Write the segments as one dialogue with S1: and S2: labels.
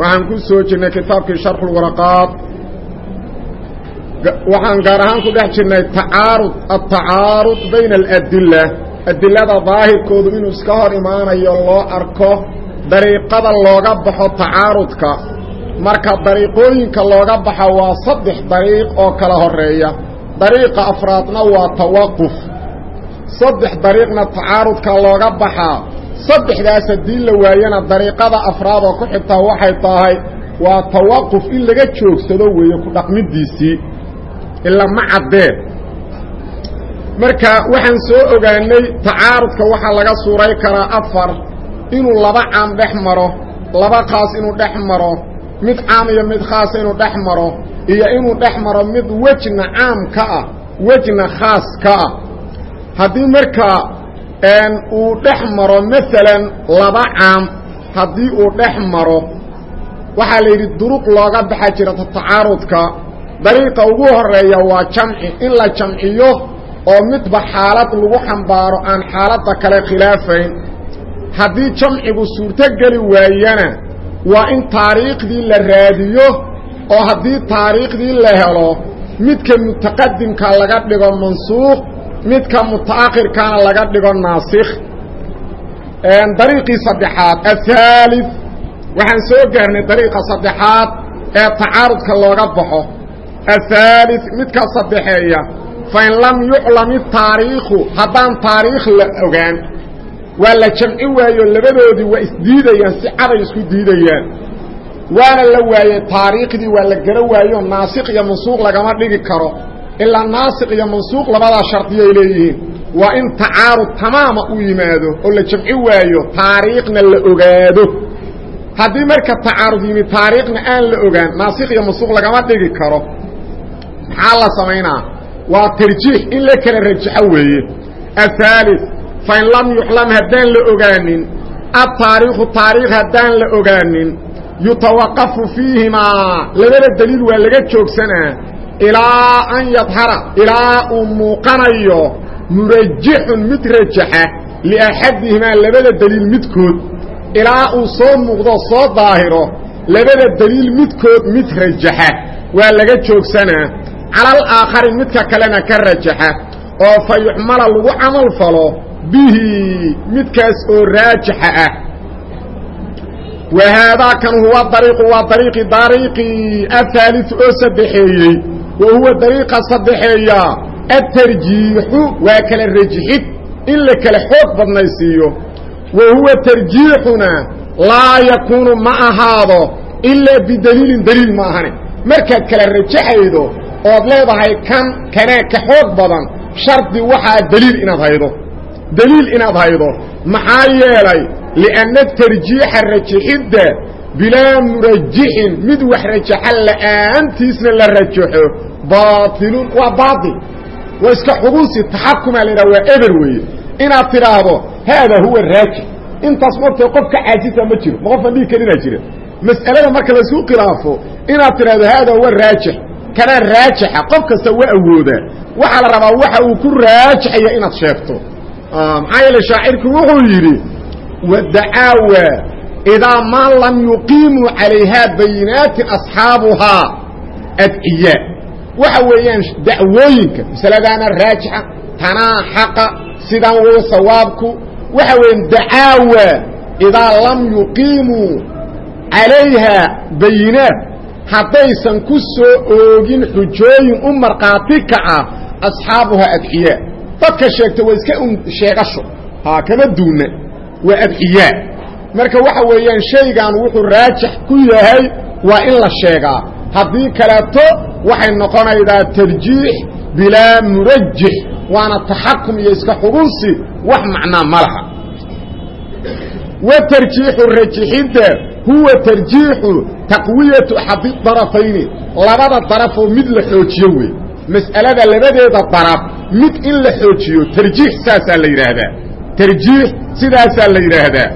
S1: waxaan ku soo jirnay kitaabkii sharxu lwaraqaat waxaan gaar ahaan ku dhex jirnay tacaarud atacaarud bayna aladila adilada daahirkoodu inuu iska hor imaanayo loo arko dariiqada looga baxo tacaarudka. Marka dariiqooyinka looga baxa waa saddex dariiq oo kala horreeya dariiqa afraadna waa tawaquf. Saddex dariiqna tacaarudka looga baxaa saddexdaas haddii la waayana dariiqada afraad oo ku xigtaa waxay tahay waa tawaquf in laga joogsado weeye ku dhaqmidiisii ilaa ma caddee marka waxaan soo ogaanay tacaarudka waxaa laga suuray karaa afar inuu laba caam dhex maro laba khaas inuu dhex maro mid caam iyo mid khaasa inuu dhex maro iyo inuu dhex maro mid wejna caam ka ah wejna khaas ka ah. Haddii markaa uu dhex maro maalan laba caam haddii uu dhex maro waxaa la yidhi duruq looga baxa jira tacaarudka dariiqa ugu horreeya waa jamci. In la jamciyo oo midba xaalad lagu xambaaro aan xaaladda kale khilaafayn. Haddii jamcigu suurtogeli waayana waa in taariikhdii la raadiyo oo haddii taariikhdii la helo midka mutaqadimka laga dhigo mansuuq midka mutaakhirkaana laga dhigo naasikh. Dariiqii saddexaad ahaali waxaan soo gaarnay dariiqa saddexaad ee tacaarudka looga baxo. Ahaali midka saddexeeya fain lam yuclam itaariikhu haddaan taariikh la ogaan waa la jamci waayo labadoodii waa isdiidayaan si caday isku diidayaan. Waana la waayey taariikhdii waa la gara waayo naasikh iyo mansuuq lagama dhigi karo ilaa naasiq iyo mansuuq labadaa shardiyay leeyihiin. Waa in tacaarud tamaama u yimaado oo la jamci waayo taariikhna la ogaado. Haddii marka tacaarud yimi taariikhna aan la ogaan naasikh iyo mansuuq lagama dhigi karo. Maxaa la samaynaa? Waa tarjiix in la kala rajaxo weeye. Ahaali fain lam yuclam haddaan la ogaanin ataariikhu taariikh ilaa an yadhara ilaa uu muuqanayo murajixun mid rajaxa liaxadihimaa labada daliil midkood. Ilaa uu soo muuqdo soo daahiro labada daliil midkood mid rajaxa. Waa laga joogsanaa. Calal aakhari midka kalena ka rajaxa oo fa yuxmala lagu camal falo bihi midkaas oo raajixa ah. Wa haadaa kan huwa dariiqu waa dariiqi dariiqii ahaaliu oo saddexeeyey wa huwa dariiqa saddexeeya atarjiixu waa kala rajixid in la kala xoog badnaysiiyo wa huwa tarjiixuna laa yakuunu ma ahaado ilaa bidaliilin daliil ma ahane markaad kala rajaxaydo ood leedahay kan kanaa ka xoog badan shardi waxaa daliil inaad haydo daliil inaad haydo maxaa yeelay lianna tarjiixa rajixidda bilaa murajixin mid wax rajaxa la'aantiisna la rajaxo baailun waa baail waa iska xubuusi taxakumaa la yidhaha waa eber weeye. Inaad tidhaahdo haadaa huwa raajix. Intaas martee qof ka caajisa ma jiro ma qofaan dhigi karinaa jira. Mas'alada marka la isku khilaafo inaad tidhahdo haadaa huwa raajix. Kanaa raajixa qof kasta waa awoodaa waxaa la rabaa waxa uu ku raajixaya inaad sheegto. Maxaa yeele idaa maa lam yuqiimuu calayhaa bayinaatin asxaabuhaa adciyaa waxa weeyaan dacwooyinka masaladaana raajixa tanaa xaqa sidaan weyo sawaabku waxa weeyaan dacaawa idaa lam yuqiimuu calayhaa bayinaat haddaysan ku soo oogin xujooyin u markhaati kaca asxaabuhaa adciyaa dadka sheegta waa iska sheegasho haa kama duuna waa adciyaa marka waxa weeyaan shaygan wuxuu raajix ku yahay waa in la sheegaa. Haddii kaleeto waxay noqonaydaa tarjiix bilaa murajix waana taxakum iyo iska xubunsi wax macnaa ma laha. Wa tarjiixu rajixidda huwa tarjiixu taqwiyatu axadi darafayni labada darafoo mid la xoojiyo wey mas'alada labadeeda daraf mid in la xoojiyo tarjiix saasaa la yidhaahdaa. Tarjiix sidaasaa la yidhaahdaa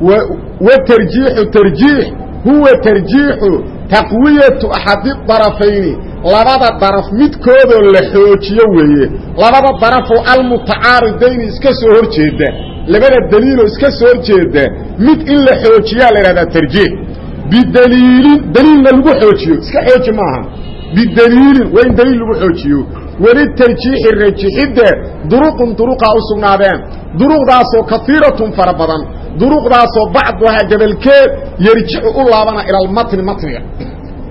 S1: wa tarjiixu tarjiix huwa tarjiixu taqwiyatu axadi darafayni. Labada daraf midkoodoo la xoojiyo weeye. Labada darafoo almutacaaridayni iska soo hor jeeda. Labada daliiloo iska soo hor jeeda. Mid in la xoojiyaa la yidhahdaa tarjiix bidaliilin daliilna lagu xoojiyo iska xooji maaha. Bidaliilin waa in daliil lagu xoojiyo. Welitarjiixi rajixidda duruqun duruqaa u sugnaadeen. Duruqdaasoo kaiiratun fara badan duruqdaasoo bacduhaa gabalkeed yarjicu u laabana ila almatni matniga.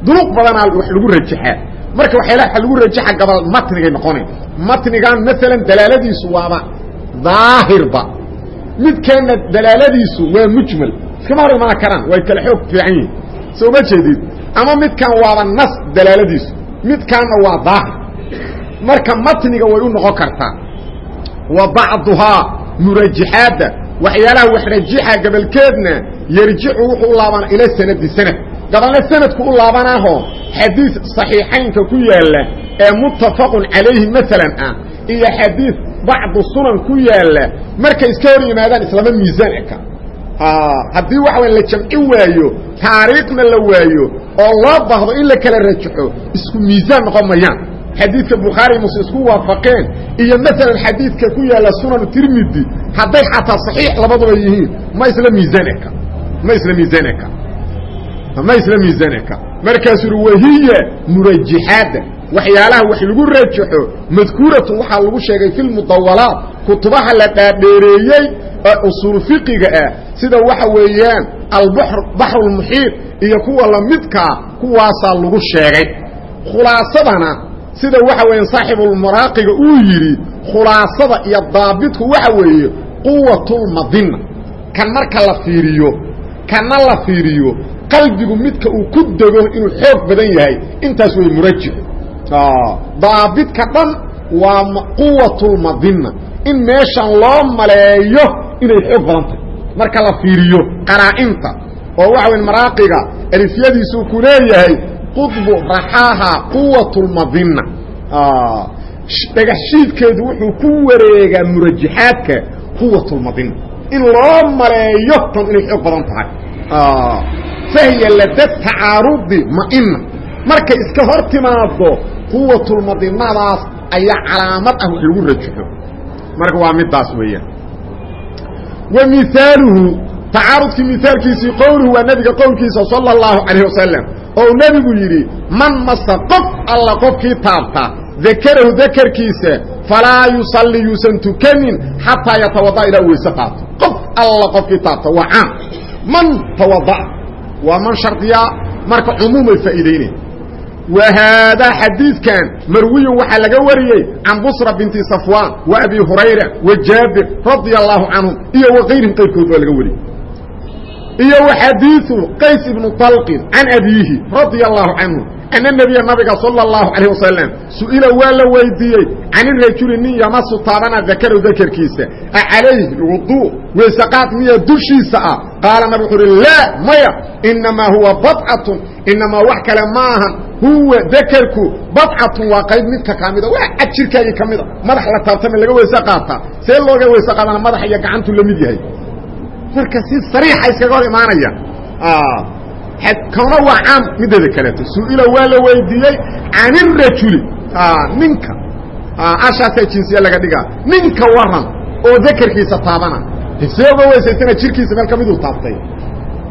S1: Duruq badanaa wax lagu rajaxaa marka waxyaalaha lagu rajaxa gabal matnigay noqona matnigan maalan dalaaladiisu waaba daahirba. Midkeenna dalaaladiisu waa mujmal. Iskama hor imaan karaan way kala xoog fiican yihiin soo ma jeedid? Ama midkan waaba nas dalaaladiisu. Midkaanna waa daahir. Marka matniga way u noqon kartaa. Wa bacduhaa murajaxaadda waxyaalaha wax rajixa gabalkeedna yarjicu wuxuu u laabana ila sanadi sanad. Gabalna sanadku u laabanaaho xadiid صaxiixaynka ku yaalla ee muttafaqun calayhi maalan ah iyo xadiid bacdu sunan ku yaalla markay iska hor yimaadaan islama miisaan eka haddii waxa way la jamci waayo taariikhna la waayo oo loo baahdo in la kala rajaxo isku miisaan noqon mayaan xadiidka bukhaari muslim isku waafaqeen iyo maalan xadiidka ku yaalla sunan tirmidi hadday xataa صaxiix labaduba yihiin ma isla miisaan eka ma isla miisaan eka ma isla miisanka markaasuu ui wahiya murajaxaadda waxyaalaha wax lagu rajaxo madkuuratun waxaa lagu sheegay fi lmudawalaat kutubaha la dhaadheereeyey ee usuul fiqiga ah sida waxa weeyaan albaxru lmuxiid iyo kuwa lamidkaa kuwaasaa lagu sheegay. Khulaasadana sida waxa weeyaan saaxibulmaraaqiga uu yidhi khulaasada iyo daabitku waxa weeye quwatulmadina kan marka la fiiriyo kana la fiiriyo qalbigu midka uu ku dego inuu xoog badan yahay intaas way murajix daabidka dhan waa quwatulmadina in meeshan loo maleeyo inay xoog badan tahay. Marka la fiiriyo qaraa'inta oo waxa weyn maraaqiga alifyadiisuu ku leeyahay qudbu raxaaha quwatulmadina dhagax shiidkeedu wuxuu ku wareegaa murajaxaadka quwatulmadina in loo maleeyo tan inay xoog badan tahay. Fahiya lada tacaarudi maina markay iska hor timaado quwatulmadinadaas ayaa calaamad ah wax lagu rajaxo marka waa midaas weeyaan. Wa miaaluhu tacaarudkii miaalkiisii qowluhu waa nebiga qowlkiisa sala اllahu calayh wasalam oo nebigu yidhi man masa qof alla qofkii taabta. Dakarahu dakarkiisa falaa yusalli yuusan tukanin xataa yatawada ilaa u weyse qaato qof alla qofkii taabta waa caam. Man tawada'a waa man shardiyaa marka cumuumay faa'iidaynay wa haadaa xadiidkan marwiyun waxaa laga wariyey can busra binti safwaan wa abi hurayra wa jaabir radia allaahu canhum iyo wa kayrihim qayrkood waa laga wariyey iyo wa xadiiu qays ibnu talqin can abiihi radia allaahu canhu ana nebiya nabiga sala allahu calayh wasalam su'ila waa la weydiiyey can irajuli nin yamasu taabana dakarow dakarkiisa a calayhi lwuduu weysaqaad miya dushiisa ah. Qaala nabig wuxu uhi laa maya inamaa huwa badcatun inamaa wax kale ma ahan huwa dakarku badcatun waa qayb midka ka mida waa cad jirkaagii ka mida madax la taabtama laga weyse qaataa see looga weyse qaadana madaxa iyo gacantu la mid yahay marka si sariixa iskaga hor imaanaya kana waa caam mideeda kaleeto. Su'ila waa la weydiiyey can irajuli ninka. Ashaasaa jinsiya laga dhigaa. Ninka waran oo dakarkiisa taabana. See uga weysaystana jirkiisa meel ka miduu taabtay.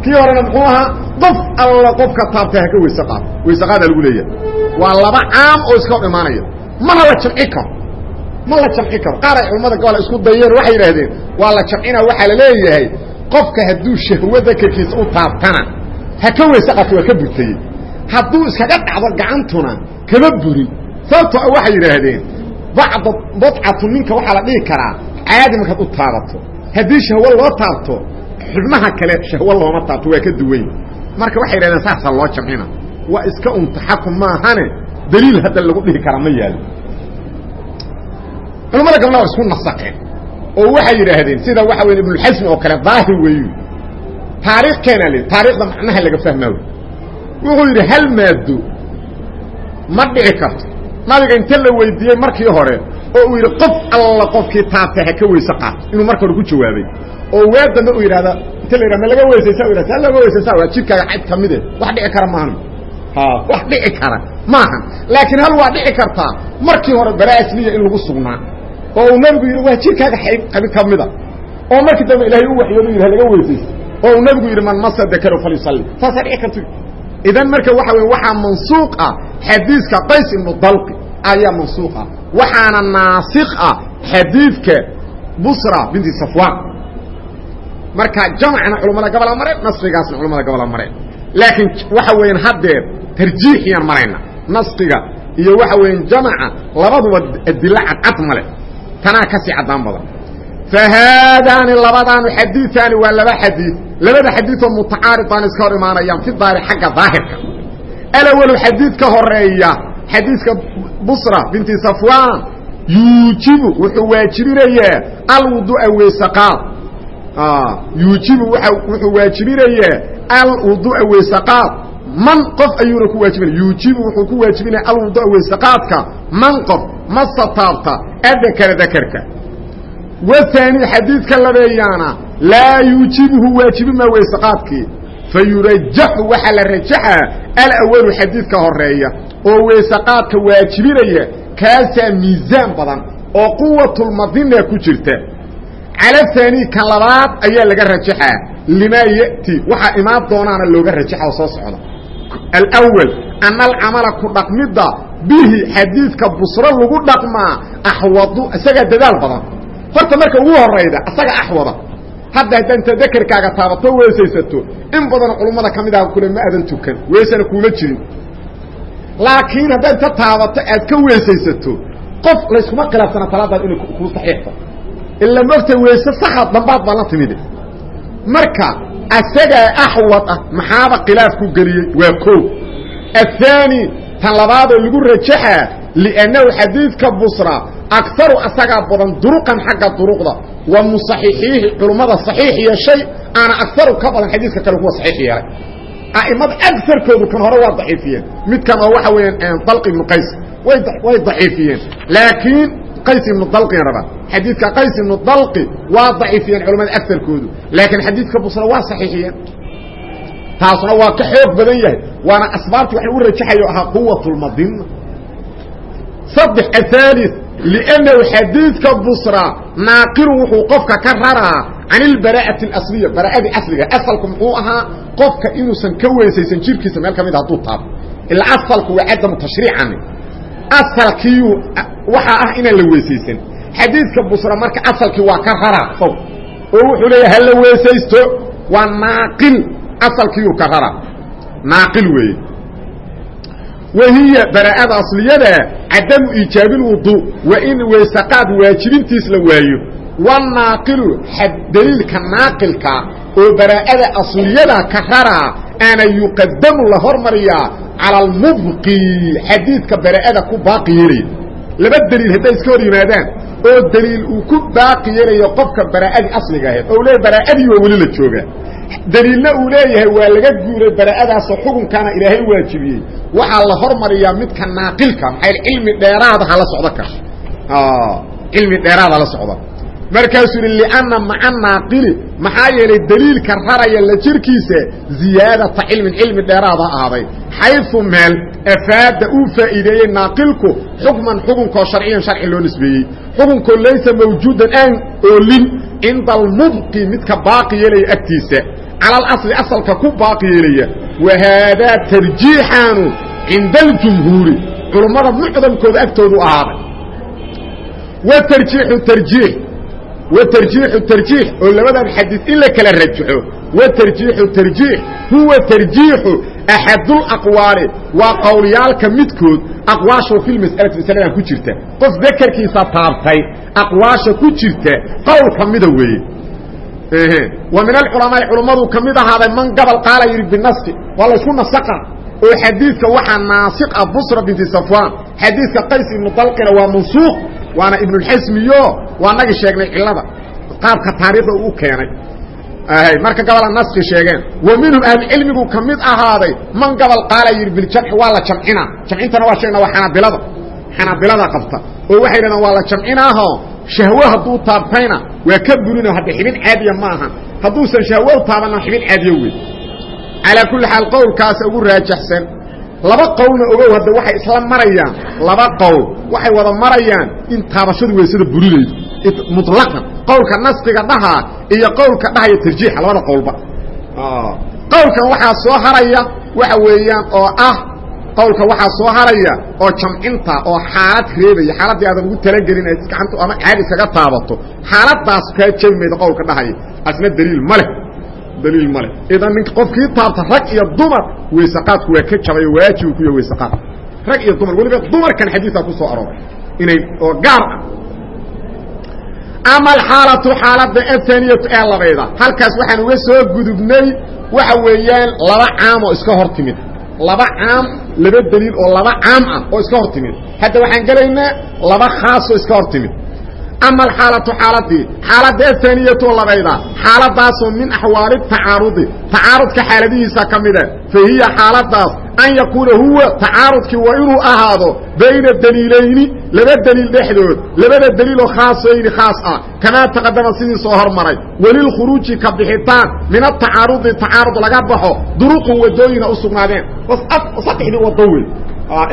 S1: Kii horena muxuu ahaa qof alla qofka taabtay haka weyse qaad weyse qaadaa lagu leeyahay. Waa laba caam oo iska hor imaanaya. Mana la jamci karo. Ma la jamci karo. Qaar ay culimmada gobol isku dayeen waxay yidhaahdeen waa la jamcina waxaa la leeyahay qofka hadduu shahwo dakarkiisa u taabtana ha ka weyse qaato waa ka burtayey hadduu iskaga dhacdo gacantuna kama burin sababto waxay yidhaahdeen bacda badcatu ninka waxaa la dhihi karaa caadi markaad u taabato. Haddii shahwo loo taabto xubnaha kale shahwo looma taabto waa ka duwany marka waxay yidhahdeen saasaa loo jamcina waa iska untaxakum maahane daliil hadda lagu dhihi karaa ma yaalo culamada gabna waa isku nasaqeen oo waxay yidhaahdeen sida waxa weya ibnuxasmi oo kale daahir weeyu taariikh keenaa le taarikhda macnaha laga fahmaa wuxuu yidhi hal maado ma dhici karto? Nabiga inta la weydiiyey markii hore oo uu yidhi qof alla qofkii taabtay ha ka weyse qaato inuu marka hore ku jawaabay. Oo waa dambe uu yidhahda inta la yidhah ma laga weysaysa u yidhah laga weysaysa waa jidhkaaga xayd ka mide wax dhici kara maahan. Wax dhici kara maahan. Laakiin hal waa dhici kartaa markii hore baraasliya in lagu sugnaa oo uu nabigu yidhi waa jidhkaaga xayd qabi ka mida oo markii dambe ilaahay u waxyoodu yidhah laga weysaysa oo uu nabigu yidhi man masa dakaro falyusalli. Saasaa dhici karta idan marka waxa weye waxaa mansuuq ah xadiiska qays ibnu dalqi ayaa mansuuq ah. Waxaana naasik ah xadiidka busra binti safwan marka jamcna culamada gobola mareen nasrigaasna gobola mareen laakiin waxa weeyaan haddeer tarjiixiyaan marayna. Nasqiga iyo waxa weeyaan jamca labaduba adilo cadcad male tanaa ka sii caddaan badan. Fa haadaani labadaanu xadiiaani waa laba xadiid labada xadiioo mutacaaridaan iska hor imaanayaan fi daari xagga daahirka. Alawalu xadiid ka horreeya xadiiska busra binti safwan yuujibu wuxuu waajibinayaa alwudu'a weysaqaad yuujibu wuxuu waajibinayaa alwudu'a weysaqaad man qof ayuuna ku waajibinaya yuujibu wuxuu ku waajibinaya alwudu'a weysaqaadka man qof masa taabta adakara dakarka. Wahaani xadiidka labeeyaana laa yuujibuhu waajibima weysaqaadkii. Fa yurajaxu waxaa la rajaxaa alawalu xadiidka horreeya oo weysaqaadka waajibinaya kaasaa miisaan badan oo quwatulmadina ku jirta. Cala haani kan labaad ayaa laga rajaxaa limaa ya'ti waxaa imaan doonaana looga rajaxa oo soo socda alwal ana alcamala ku dhaqmidda bihi xadiidka busro lagu dhaqmaa axwadu isagaa dadaal badan horta marka ugu horayda asaga axwada hadda haddaa inta dakerkaaga taabato weesaysato in badanoo culummada ka mid ah kule ma aadan tukan weesana kuuma jirin laakiin haddaa inta taabato aad ka weesaysato qof layskuma khilaafsana talaadaad inay kuu saxiixto ila mogta weese saxaad dambaad baan la timide marka asagaa axwad ah maxaaba khilaaf ku geliyey waa koo aلثaanي tan labaadoo lagu rajaxaa liannahu xadiidka busra akaru asagaa badan duruqan xagga duruqda wa musaxixiihi culummada saxiix yeeshay aana akaru ka badan xadiiska kale kuwa saxiix yeelay a'imada agarkoodu kan hore waa daciifiyeen midkan oo waxa weeyaan dalq ibnu qays way way daciifiyeen laakiin qays ibnu dalqin raba xadiidka qays ibnu dalqi waa daciifiyeen culamada agarkoodu laakiin xadiidka busra waa saxiixiyeen. Taasna waa ka xoog badan yahay. Waana asbaabtii wax lagu rajaxayo ahaa quwat lmadina saddex ahaali liannahu xadiidka busra naaqilu wuxuu qofka ka raraa can ilbaraa'ati alasliya baraa'adii asliga asalku muxuu ahaa qofka inuusan ka weysaysan jirkiisa meel ka mid a hadduu taabo. Ilaa asalku waa cadamu tashriicani asalkiiyu waxaa ah inaan la weysaysan. Xadiidka busra marka asalkii waa ka raraa sow oo wuxuu leeyahay hala weysaysto? Waa naaqil. Asalkiiyu ka rara. Naaqil weeye. Wahiya baraa'ada asliyada cadamu iijaabi lwudu waa in weysaqaad waajibintiis la waayo. Wanaaqilu daliilka naaqilka oo baraa'ada asliyada ka raraa aana yuqadamu la hormariyaa cala almubqi xadiidka baraa'ada ku baaqi laba daliil hadday iska hor yimaadaan oo daliil uu ku baaqi yeelayo qofka baraa'adii asliga ahayd oo leey baraa'adii waa weli la joogaa. Daliilna uu leeyahay waa laga guuray baraa'adaasoo xukunkaana ilaahay waajibiyey. Waxaa la hormariyaa midka naaqilka maxaa cilmi dheeraada hala socdo ka. Cilmi dheeraada la socda markaasuu yihi lianna maca naaqili. Maxaa yeelay daliilka raraya la jirkiisa ziyaadata cilmin cilmi dheeraada ahaaday. Xayثu meel afaada uu faa'iideeyey naaqilku xukman xukunkoo sharciyan sharci loo nisbeeyey xukunkoo laysa mawjuudan aan oolin cinda almubqi midka baaqi yeelaya agtiisa cala alasli asalka ku baaqi yeelaya wa haadaa tarjiixaanu cinda aljumhuuri culummada mucdamkooda agtoodu ahaaday wa tarjiixu tarjiix wa tarjiixu tarjiix oo labadan xadiis in la kala rajaxo wa tarjiixu tarjiix huwa tarjiixu axadulaqwaali waa qowlyaalka midkood aqwaasho fi lmas'alati masaladan ku jirta qof dakarkiisa taabtay aqwaasha ku jirta qowl ka mida weeye wa min alculamaai culummadu ka mid ahaaday man gabal qaala yidhi binasi waa laysku nasaqa oo xadiidka waxaa naasiq ah busra binti safwan xadiidka qays ibnu dalqina waa mansuuq waana ibnulxasmiyo waa nagi sheegnay cilada qaabka taariikhda uu keenay marka gabola naski sheegeen. Wa minhum ahlucilmigu ka mid ahaaday. Man gobol qaala yidhi biljamci waa la jamcinaa jamcintana waa sheegna waa xanaabilada xanaabilada qabta. Oo waxay dhahdaan waa la jamcinaaho shahwo hadduu taabtayna waa ka burino hadda xibin caadiya ma ahan hadduusan shahwo taabanna xibin caadiya wey calaa kulli xaal qowlkaasa ugu raajaxsan laba qowlna ogow hadda waxay isla marayaan. Laba qowl waxay wada marayaan in taabashadu weysada burinaydo muطlaqan qowlka naskiga dhahaa iyo qowlka dhahaya tarjiixa labada qowlba. Qowlkan waxaa soo haraya waxa weeyaan oo ah qowlka waxaa soo haraya oo jamcinta oo xaalad reebaya xaaladdii aadan ugu talagelin ay gacantu ama caadi iskaga taabato xaaladaas kaa jebi mayda qowlka dhahaya asna daliil ma leh. Daliil ma leh. Idan nink qofkii taabta rag iyo dumar weysaqaadku waa ka jabayo waajibu ku yahay weysaqaad. Rag iyo dumar weliba dumarkan xadiisaa ku soo arooray. Inay oo gaar ah ama alxaalatu xaaladda ahaniyatu ee labayda halkaas waxaan uga soo gudubnay waxa weeyaan laba caam oo iska hor timid. Laba caam laba daliil oo laba caam ah oo iska hor timid. Hadda waxaan gelaynaa laba khaasoo iska hor timid. Ama alxaalatu xaaladii xaaladda ahaniyatu labayda xaaladaasoo min axwaali tacaarudi tacaarudka xaaladihiisa ka mida fa hiya xaaladaas an yakuuna huwa tacaarudkii waa inuu ahaado bayna daliilayni laba daliil dhexdood labada daliiloo khaasayni khaas ah kamaa taqadama sidii soo hormaray welilkhuruuji ka bixitaan min atacaarudi tacaarud laga baxo duruqun wadooyina u sugnaadeen saddexdii wado wey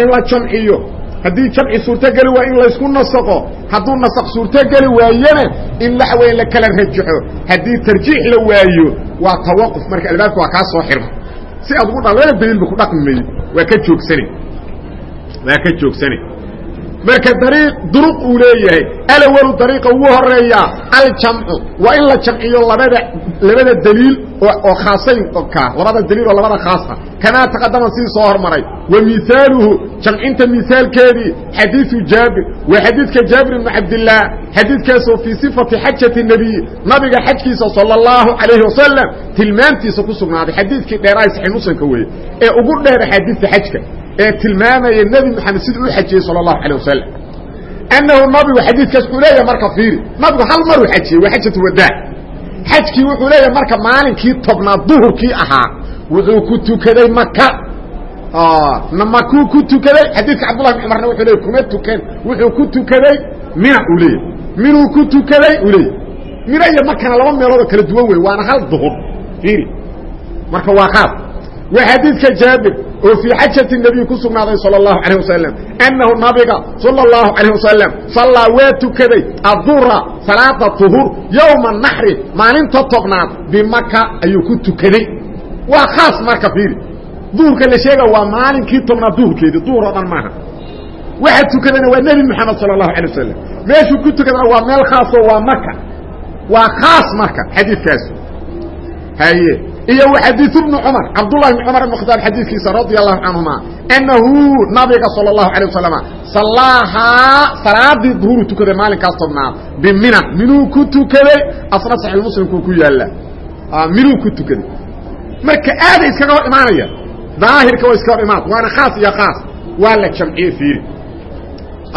S1: in la jamciyo haddii jamci suurtogeli waa in laysku nasaqo hadduu nasaq suurtogeli waayena in waxa weya la kala rajaxo haddii tarjiix la waayo waa tawaquf marka albaabka waa kaa soo xirma si aad ugu dha labada daliilba ku dhaqmi mayd waa ka joogsana waa ka joogsana marka duruq uu leeyahay. Alawalu dariiqa ugu horeeyaa aljamcu. Waa in la jamciyo labada labada daliil oo khaasaynka labada daliil oo labada khaas ah. Taqadama sidii soo hormaray. Wa miaaluhu jamcinta miaalkeedii xadiiu jaabir. Waa xadiidka jaabir ibnu cabdillaah xadiidkaasoo fii sifati xajati nebiy nabiga xajkiisa sala allahu wasalam tilmaamtiisa ku sugnaaday. Xadiidkii dheeraay saxii muslimka weeye. Ee ugu dheer axaadiista xajka ee tilmaamaya nebi moxamed siduu u xajiyey sala allahu calay wasalam annahu nabigu xadiidkaas wuxuu leeyahay marka fiiri nabigu hal maruu xajiyey waa xajatu wadaa xajkii wuxuu leeyahay marka maalinkii tobnaad duhurkii ahaa wuxuu ku tukaday maka makuu ku tukaday xadiidka cabdullahi bn cumarna wuxuu leey kuma tukan wuxuu ku tukaday mina uu leeyahy minuu ku tukaday uu leeyahy mina iyo makana laba meeloodoo kala duwan wey waana hal duhur fiiri. Marka waa qaad waa xadiidka jaabir oo fii xajati nebiy ku sugnaaday sala allahu calayh wasalam annahu nabiga sala allahu calayh wasalam sallaa waa tukaday adduhra salaada duhur yowma naxri maalinta tobnaad bimaka ayuu ku tukaday. Waa khaas marka fiiri. Duhurka la sheega waa maalinkii tobnaad duhurkeedii duhur oo dhan maaha. Waxa tukadana waa nebi moxamed sala allahu alay wasalam meeshuu ku tukadana waa meel khaasoo waa maka waa khaas marka xadiidkaas. Haye iyo xadiiث بن cmر cabdاللahi بن cmر بن khطاab xadiikiisa radي الlahu canهuma أnahu nabiga salى الlahu عalيه wasaلم salaahaa salaadii duhuru tukaday maalinkaas tobnaad bimina minuu ku tukaday asna صaxيح mslimku ku yaala minuu ku tukaday marka aaday iskaga hor imaanaya daahirka waa iska hor imaan waana khaas iyo khaas waa la jamciye fiiri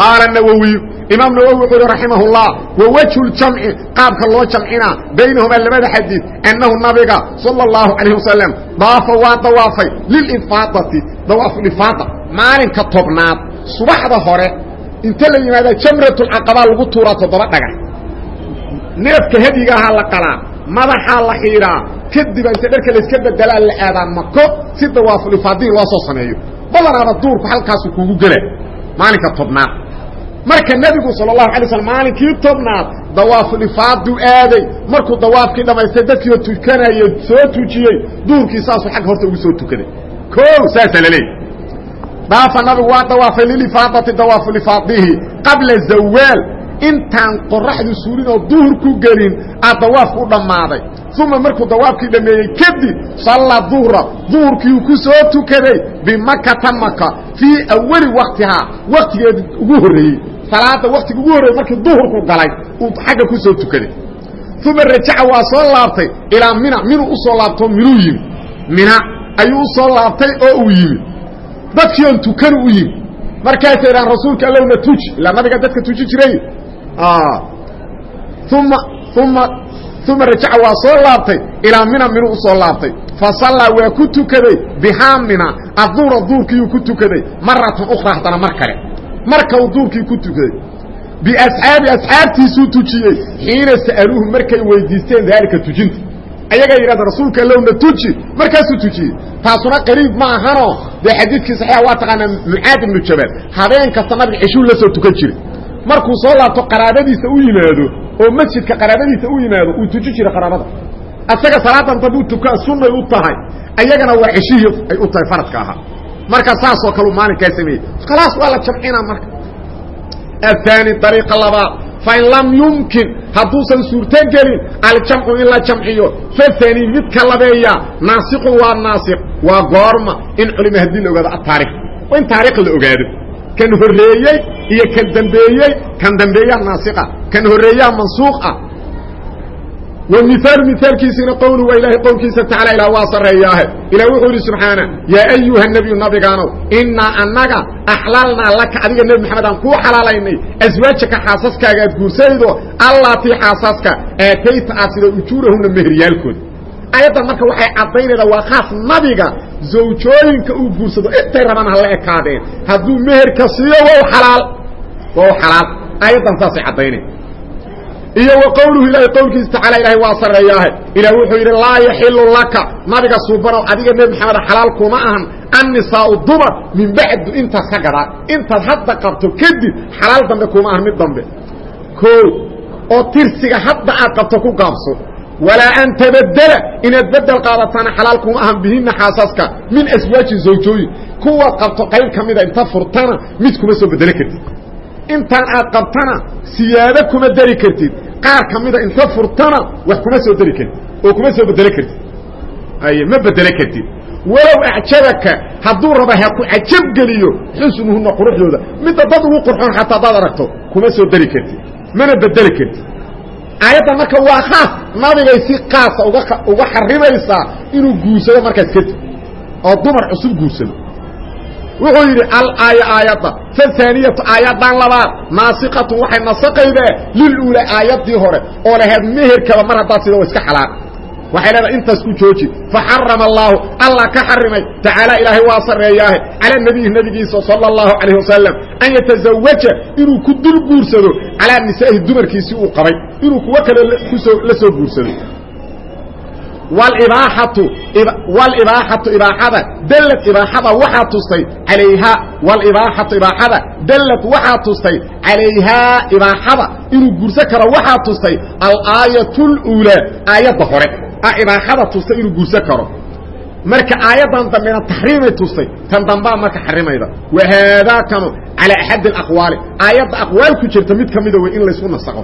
S1: qaala النawwiy imaam nawowi wuxuu yihi raximahullah wawajhu jamci qaabka loo jamcina baynahumaa labada xadiid annahu nabiga sala اllahu calayh wasalam daafa waa dawaafay lilifaadati dawaafulifaada maalinka tobnaad subaxda hore inta la yimaadaa jamratulcaqabaa lagu tuuraa toddoba dhagax. Neefka hadigaahaa la qalaa madaxaa la xiidhaa kadib inta dharka layska bedelaa la aadaa mako si dawaafulifaadihi loo soo sameeyo. Badanaaba duurku halkaasu kugu gela maalinka tobnaad marka nebigu sal اlahu alay slm maalinkii tobnaad dawaafulifaadu aaday. Markuu dawaafkii dhammaystay dadkiioo tukanayo soo tujiyey duurkii saasuu xagga horta ugu soo tukaday o saasaa la leeyay daafa nabigu waa dawaafay lilifaadati dawaafulifaadihi qabla zawaal. Intaan qoraxdu suurin oo duhur ku gelin aa dawaafku u dhammaaday. Uma markuu dawaafkii dhammeeyey kadib salla duhra duhurkiiu ku soo tukaday bimakata maka fii awali waktihaa waktigeedi ugu horreeyey salaada waktiga ugu horreeyey markii duhurku galay uu xagga ku soo tukaday. Uma rajaca waa soo laabtay ilaa mina. Minuu u soo laabtoo minuu yimi mina ayuu u soo laabtay oo uu yimi dadkii oon tukanu u yimi markaasay idhahan rasuulka allowna tuji. Ilaa nabiga dadka tuji jiray. Uma uma uma rajaca waa soo laabtay ilaa mina minuu u soo laabtay. Fa sallaa waa ku tukaday bihaa mina. Adduura duurkiiyuu ku tukaday. Maratan ukhra haddana mar kale marka uu duurkii ku tukaday biasxaabi asxaabtiisuu tujiyey xiina sa'aluuhu markay weydiisteen daalika tujinta. Ayagaa yidhahda rasuulka allowna tuji markaasuu tujiyey. Taasuna qariib ma ahanoo dee xadiidkii saxiixa waa taqaanaa mucaad ibnu jabal. Habeen kasta nabiga ceshuu la soo tukan jiray. Markuu soo laabto qaraabadiisa u yimaado oo masjidka qaraabadiisa u yimaado uu tuji jiray qaraabada. Asaga salaadan dabuu tukaa sunnay u tahay. Ayagana waa ceshihii ay u tahay faradka ahaa marka saasoo kale maalinkaa sameeyey. Khalaas waa la jamcina marka. Ahaani ariiqa labaad fain lam yumkin hadduusan suurtogelin aljamcu in la jamciyo. Faani midka labeeya naasiqu waa naasiq waa goorma in culima haddii la ogaado ataarikh in taarikh la ogaado. Kan horreeyey iyo kan dambeeyey kan dambeeyaa naasiqa kan horreeyaa mansuuqa ah, wamiaalu miaalkiisina qowluhu waa ilahay qowlkiisa tacaala ilaa waa sarreeyaahe. Ilah wuxuu idhi subxaana yaa ayuha nebiyu nabigaanow innaa annaga axlalnaa laka adiga nebi maxamed aan kuu xalaalaynay aswaajaka xaasaskaaga aad guursaydo allaatii xaasaska aatayta aad sida ujuurahunna meheryaalkooda. Aayaddan marka waxay caddaynaydaa waa khaas nabiga zawjooyinka uu guursado intay rabaan ha la ekaadeen. Hadduu meherka siiyo wow xalaal wow xalaal. Aayaddan saasay caddaynay iyo wa qowluhu ilaahay qowlkiisa tacaala ilahay waa sarreeyaahe ilaah wuxuu yidhi laa yaxilu laka. Nabiga suubanow adiga nebi maxamed xalaal kuma ahan. Annisaau dumar min bacdu intaas ka gadaa. Intaad hadda qabto kadib xalaal dambe kuma ahan mid dambe. O oo tirsiga hadda aad qabto ku gaabso. Walaa an tabadela inaad bedel qaadataana xalaal kuma ahan bihinna xaasaska. Min aswaajin zawjooyin kuwaad qabto qayb ka mida inta furtana mid kuma soo bedelo kartid intaan aad qabtana siyaado kuma dari kartid. Qaar ka mida inta furtana wax kuma soo dari kartid oo kuma soo bedelo kartid. Ay ma bedelo kartid. Walow acjabaka hadduu raba ha ku cajabgeliyo xusnuhuna quruxdooda. Midda dad ugu qurxoon xataa hadaad aragto kuma soo dari kartid. Mana bedeli kartid. Aayadda marka waa khaas nabigay si kaasa uga uga xarimaysaa inuu guursado markaas kadib oo dumar cusub guursado wuxuu yidhi alaaya aayadda. Fahaaniyatu aayaddan labaad naasiqatun waxay nasaqaydee liluula aayaddii hore oo laheed meherkaba mar haddaad sida iska xalaal. Waxay leedahay intaas ku jooji. Faxarama allaahu allah ka xarimay tacaala ilaahay waa sarreeyaahe calaa nebiyi nebigiisa sala allahu calayh wasalam an yatazawaja inuu ku dul guursado calaa nisaa'ihi dumarkiisii uu qabay inuu kuwo kale ku soo la soo guursado wlibaaxatu ibaaxada dallad ibaaxada waxaa tustay calayhaa wlibaaxatu ibaaxada dallad waxaa tustay calayhaa ibaaxada inuu guursan karo waxaa tustay alaayat اluulaa aayadda hore a ibaaxada tustay inuu guursan karo marka aayaddan dambena taxriimay tustay tan dambaa marka xarimayda wa haadaakanu calaa axadi اaqwaali aayadda aqwaal ku jirta mid ka mida wey in laysku nasaqo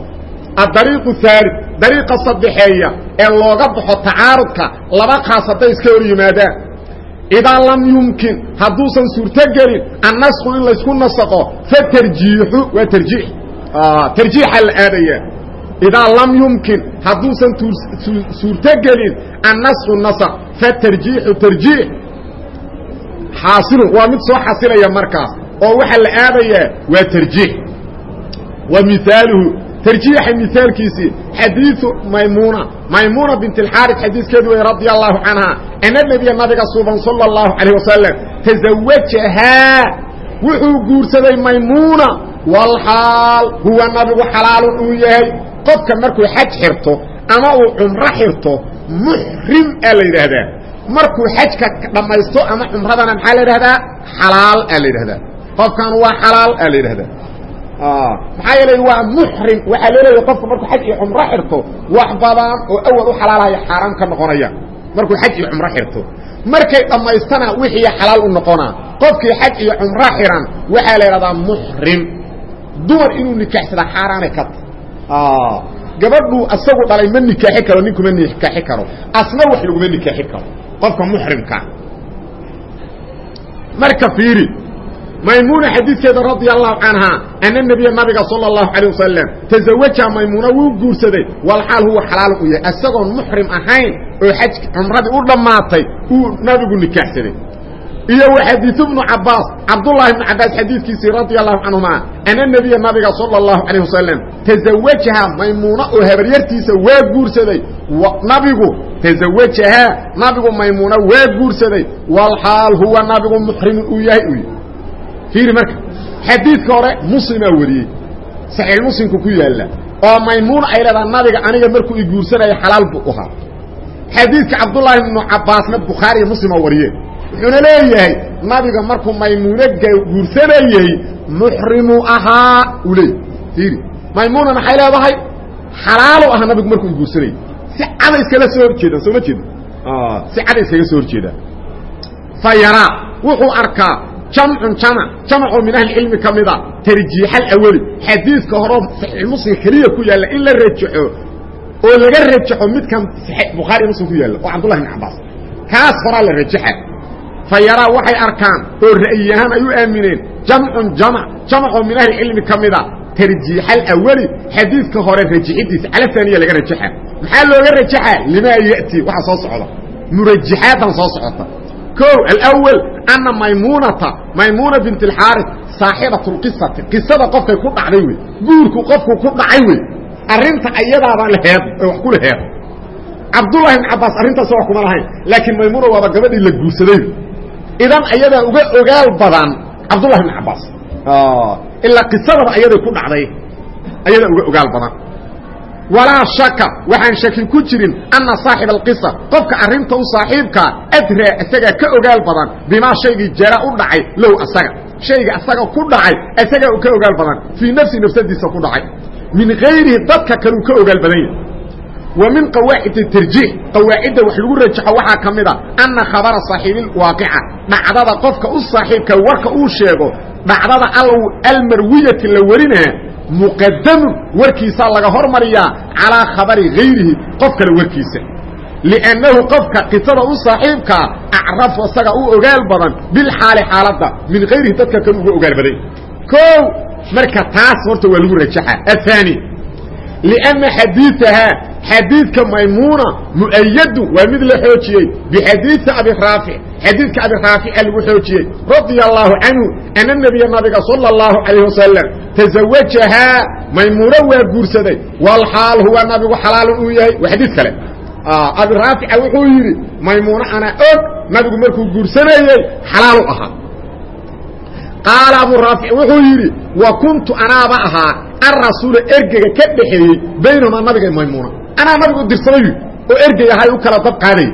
S1: adariiqu haali dariiqa saddexeeya ee looga baxo tacaarudka laba khaas hadday iska hor yimaadaan. Idaa lam yumkin hadduusan suurtogelin annasku in laysku nasaqo fatarjiixu waa tarjiix. Tarjiixa la aadaya. Idaa lam yumkin hadduusan suurtogelin annasku nasq fatarjiixu tarjiix. Xaasilun waa mid soo xasilaya markaas oo waxaa la aadayaa waa tarjiix. Wa tarjiixa miaalkiisii xadiiu maymuna maymuna bint اxaari xadiiskeedu wey radi allahu canha ana nebiya nabiga suuban sala اlahu alayh wasalam tazawajahaa wuxuu guursaday maymuuna walxaal huwa nabigu xalaalun uu yahay qofka markuu xaj xirto ama uu cumro xirto muxrim aa la yidhaahdaa. Markuu xajka dhammaysto ama cumradana maxaa la yidhahdaa xalaal aa la yidhahdaa qofkan waa xalaal aa la yidhahdaa maxaa yeelay waa muxrim waxaa loo leeyahy qofku markuu xaj iyo cumro xirto wax badan oo awal u xalaalahaya xaaraam ka noqonaya. Markuu xaj iyo cumro xirto. Markay dhammaystana wixii xalaal u noqonaa. Qofkii xaj iyo cumro xiran waxaa la yidhahdaa muxrim dumar inuu nikaaxsada xaaraanay ka ta gabadhuu asagu dhalay ma nikaaxi karo ninkuma nikaaxi karo. Asna wax laguma nikaaxi karo. Qofka muxrimka marka fiiri maymuuna xadiidkeeda radia allahu canha ana nebiya nabiga sala allahu calayh wasalam tazawaja maymuuna wuu guursaday. Walxaal huwa xalaalu u yahay. Isagoon muxrim ahayn oo xaj cumradii u dhammaatay uu nabigu nikaaxsaday. Iyo wa xadiiu bnu cabaas cabdullaahi bnu cabaas xadiidkiisii radia allahu canhuma ana nebiya nabiga sala allahu calayh wasalam tazawajahaa maymuuna oo habaryartiisa waa guursaday. Nabigu tazawajahaa nabigu maymuuna waa guursaday. Walxaal huwa nabigu muxrimun uu yahay fiiri marka xadiidka hore muslimaa wariyey. Saxiix muslimku ku yaalla. Oo maymuun ay leedaha nabiga aniga markuu i guursanaya xalaal buu ahaa. Xadiidka cabdullaahi bnu cabaasna bukhaari iyo muslima wariyeen wuxuuna leeyahay nabiga markuu maymuuno guursanayey muxrimu ahaa uu leey fiiri. Maymuuna maxay leedahay? Xalaalu ahaa nabigu markuu i guursanayey si cada iskala soo horjeedaan soo ma jeeda si cada iskaga soo horjeedaan fa yaraa. Wuxuu arkaa jamcun jamac jamacoo min ahlicilmi ka mida tarjiixal awali xadiidka horeo saxiix muslim keliya ku yaalla in la rajaxo oo laga rajaxo midkan bukhaari muslim ku yaalla oo cabdullahi bn cabaas kaas horaa la rajaxa fa yaraa waxay arkaan oo ra'yi ahaan ay u aamineen jamcun jamac jamacoo min ahlicilmi ka mida tarjiixal awali xadiidka hore rajixidiisa cala aaniya laga rajaxa maxaa looga rajaxa limaa ya'ti waxa soo socda. Murajaxaadan soo socota o alأwl ana maymunata maymuna bint اxaariث saaxibaة اqisati qisada qofkay ku dhacday wey guurku qofku ku dhacay wey arinta ayadaaba leheed oo wax ku leheed cabdullahi bn cabaas arrintaas wax kuma lahayn laakiin maymuna waaba gabadhii la guursaday idan ayadaa uga ogaal badan cabdullahi bn cabaas ilaa qisadaba ayaday ku dhacday ayadaa uga ogaal badan walaa shaka waxaan shaki ku jirin anna saaxiba alqisa qofka arrinta u saaxiibkaa adraa isagaa ka ogaal badan bimaa shaygii jara u dhacay low asaga. Shayga asaga ku dhacay isagaa ka ogaal badan. Fii nafsi nafsadiisa ku dhacay. Min hayrihi dadka kaleu ka ogaal badan yahay. Wa min tarjiix qawaacidda wax lagu rajaxo waxaa ka mid a anna khabara saaxiibilwaaqica dhacdada qofka u saaxiibka warka uu sheego dhacdada almarwiyati la warinaa muqadamun warkiisaa laga hormariyaa calaa khabari hayrihi qof kale warkiisa. Liannahu qofka qisada u saaxiibkaa acrafu isaga u ogaal badan bilxaali xaaladda min hayrihi dadka kale uga ogaal baday o marka taas horta waa lagu rajaxa. Ahaani lianna xadiiahaa xadiidka maymuuna mu'ayadu waa mid la xoojiyey bixadiidi abi raafic xadiidka abi raafica lagu xoojiyey radia allaahu canhu ana nebiya nabiga sala allahu calayh wasalam tazawajahaa maymuuno waa guursaday walxaal huwa nabigu xalaalun uu yahay waa xadiid kale. Abi raafica wuxuu yidhi maymuuno anaa og nabigu markuu guursanayey xalaalu ahaa. Qaala abu raafic wuxuu yidhi wa kuntu anaaba ahaa arasuula ergeyga ka dhexeeyey baynahumaa nabiga maymuuna. Anaa nabigu dirsaday oo ergey ahay u kala dab qaadayy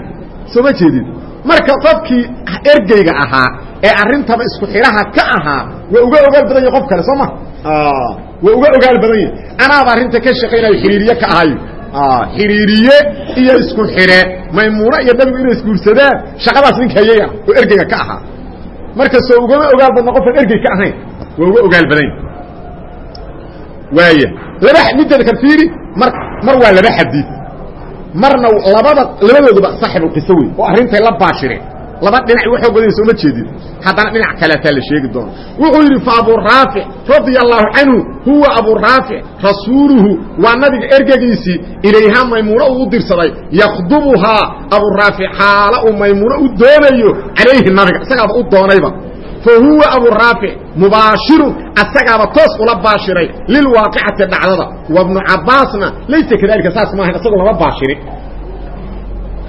S1: soo ma jeedid marka qofkii ergeyga ahaa ee arrintaba isku xidhaha ka ahaa waa uga ogaal badan yahy qof kale soo ma? Waa uga ogaal badan yahy anaaba arrinta ka shaqaynayo xiriiriye ka ahayo. Xiriiriye iyo isku xidhe maymuuno iyo nabigu inay isguursadaan shaqadaas ninka hayaya oo ergeyga ka ahaa. Marka soo ugama ogaal badna qofkan ergey ka ahayn waa uga ogaal badanya waaya laba middeeda kal fiiri mar mar waa laba xadiid marna labada labadooduba saaxibulqiso wey oo arrintay la baashireen laba dhinac waxoog badanya sooma jeedin. Haddana dhinac kaleataa la sheegi doona. Wuxuu yidhi fa abu raafic radia allaahu canhu huwa abu raafic rasuuluhu. Waa nabiga ergegiisii ilayhaa maymuuno uu u dirsaday yakhdubuhaa abu raafic xaala uu maymuuno u doonayo calayhi nabiga. Isagaaba u doonayba fa huwa abu raafic mubaashirun asagaaba toos ula baashiray lilwaaqicati dhacdada. Wa bnu cabbaasna laysa kadalika saas maahayn isagoo lama baashirin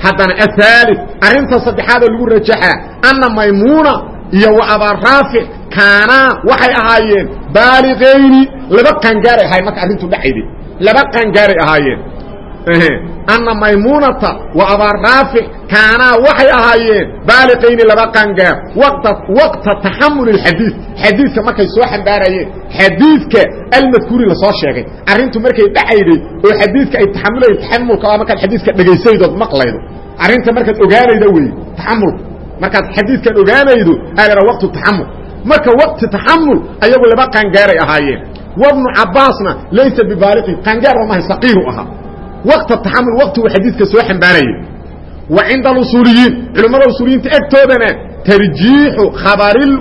S1: haddana ahaali arrinta saddexaadoo lagu rajaxaa anna maymuuna iyo wa abaa raafic kaanaa waxay ahaayeen baaliqayni laba qaangaaray ahaayeen. Marka arrintu dhacayday laba qaangaaray ahaayeen anna maymuunata wa abaa raafic kaanaa waxay ahaayeen baaliqayni laba qaangaar waqta waqta taxamuli اxadiid xadiidka markay soo xambaarayeen xadiidka almadkuuri la soo sheegay arrintu markay dhacayday oo xadiidka ay taxamulayeen taxamulka waa markaad xadiidka dhegaysanaydood maqlaydo arrinta markaad ogaanayda wey taxamulka markaad xadiidkan ogaanaydo aa waqtu taxamul marka waqti taxamul ayagu laba qaangaaray ahaayeen wabnu cabbaasna laysa bibaaliqin qaangaarba mahay saqiiru ahaa waqta taxamul waqtigu xadiidka soo xambaarayay. Wa cinda alusuuliyiin culimmada usuuliyiinta egtoodana tarjiixu khabaril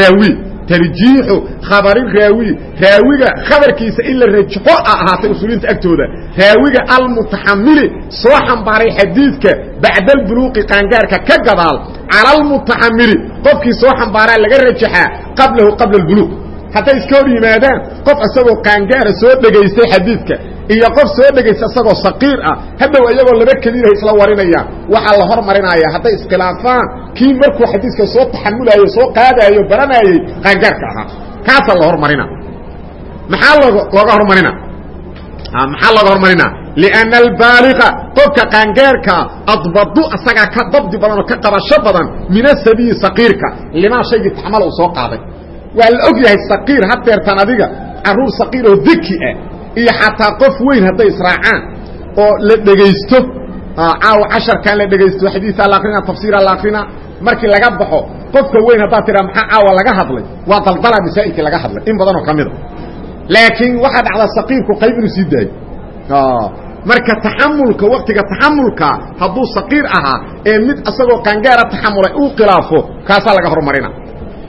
S1: raawi. Tarjiixu khabari raawi. Raawiga khabarkiisa in la rajaxo a ahaatay usuuliinta agtooda. Raawiga almutaxamili soo xambaaray xadiidka bacda albuluuqi qaangaarka ka gadaal cala almutaxamili qofkii soo xambaaraa laga rajaxaa qablahu qabla albuluuq. Hadday iska hor yimaadaan qof isagoo qaangaara soo dhegaystay xadiidka iyo qof soo dhegaysta isagoo saqiir ah hadhow iyagoo laba keliinay isla warinayaan waxaa la hor marinaya hadday iskhilaafaan kii markuu xadiiska soo taxamulaayo soo qaadaayo baranaayey qaangaarka ahaa. Kaasaa la hormarina. Maxaa looga hormarina? Maxaa looga hormarina? Lianna albaaliqa qofka qaangaarkaa adbadu asagaa ka dabdi badan oo ka qabasho badan min asabiyi saqiirka limaa shaygii taxmala uu soo qaaday. Waa la og yahay saqiir hadeertan adiga carruur saqiir oo deki ah iyo xataa qof weyn hadday israacaan oo la dhegaysto caawa casharkan la dhegaysto xadiisa la akrina tafsiira la akrina markii laga baxo qofka weyn haddaad tidhaa maxaa caawa laga hadlay? Waa daldalaa masaa'ilkii laga hadlay in badanoo ka mida laakiin waxaa dhacdaa saqiirku qayb inuu sii daayo. Marka taxamulka waktiga taxamulka hadduu saqiir ahaa ee mid isagoo qaangaara taxamulay uu khilaafo kaasaa laga hormarina.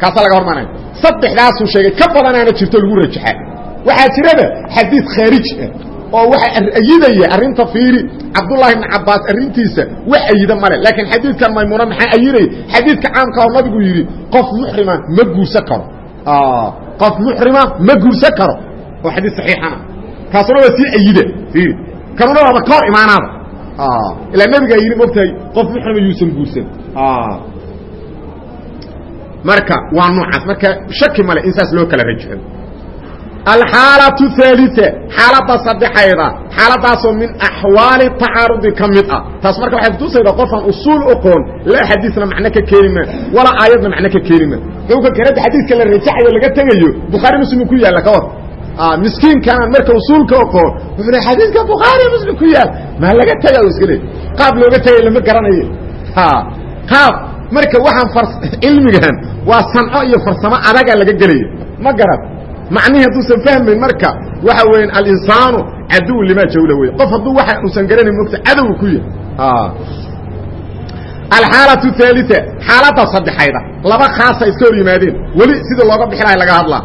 S1: Kaasaa laga hormarinaya. Saddexdaasuu sheegay ka badanaana jirto lagu rajaxa waxaa jiraba xadiid khaarij ah oo waxa ayidaya arrinta fiiri cabdullaahi ibni cabbaas arrintiisa wax ayida male laakiin xadiidkan maymuuna maxaa ayidaya xadiidka caamka oo nabigu yidhi qof muxrima ma guursan karo. Qof muxrima ma guursan karo. Oo xadiid saxiixana. Kaasuna waa sii ayida fiiri. Kanuna waaba ka hor imaanaada ilaa nabigaa yidhi mogtahay qof muxrima yuusan guursan. Marka waa noocaas. Marka shaki male in saas loo kala rajaxo alxaalatu haalia xaalada saddexayda xaaladaasoo min axwaali tacaarudi ka mid ah taas marka waxay kutusayda qofaan usuul oqoon laa xadiisna macno ka keeni maa walaa aayadna macno ka keeni maa dhowka karada xadiiska la rajaxayo laga tegayo bukhaari muslim ku yaalla ka war miskiinkaanaan marka usuulka oqoon wuxuu le xadiiska bukhaari muslim ku yaal maa laga tega iska le qaab looga tegay lama garanayo qaab marka waxaan cilmigan waa sanco iyo farsamo adagaa laga gelaya ma garan macnihii hadduusan fahmayn marka waxa weya alinsaanu caduw limaa jawla wey qof hadduu waxa uusan garanayn mogta cadow ku yahay alxaalatu haalia xaaladda saddexayda laba khaasa iska hor yimaadeen. Weli sida looga bixi lahay laga hadlaa